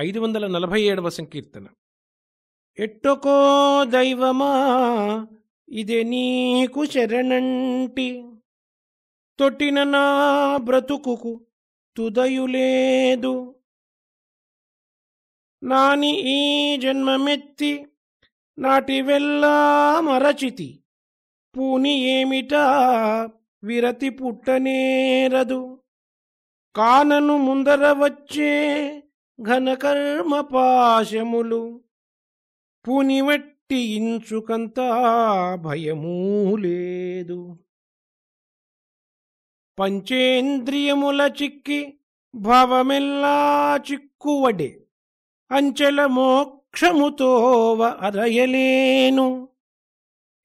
ఐదు వందల నలభై ఏడవ సంకీర్తన. ఎట్టుకో దైవమా ఇదే నీకు శరణంటి. తొట్టిన నా బ్రతుకుకు తుదయులేదు నాని ఈ జన్మమెత్తి నాటి వెళ్ళా మరచితి. పూని ఏమిటా విరతి పుట్టనేరదు. కానను ముందర వచ్చే ఘనకర్మ పాశములు పునివట్టి ఇంచుకంతా భయమూ లేదు పంచేంద్రియముల చిక్కి భావమెల్లా చిక్కువడే. అంచెల మోక్షముతోవ అరయలేను.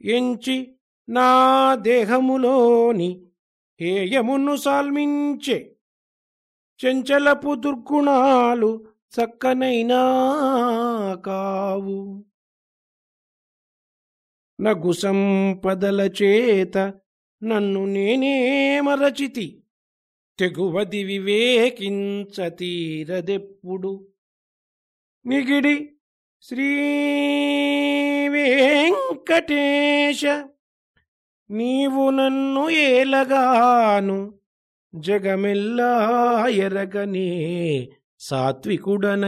ఎంచి నా దేహములోని హేయమును సాల్మించే చెంచలపు దుర్గుణాలు చక్కనైనా కావు. నగు సంపదల చేత నన్ను నేనే మరచితి. తెగువది వివేకించతీరదెప్పుడు. నిగిడి శ్రీ వెంకటేశ నీవు నన్ను ఏలగాను జగమెల్లా ఎరగనే సాత్వికుడనైతీ.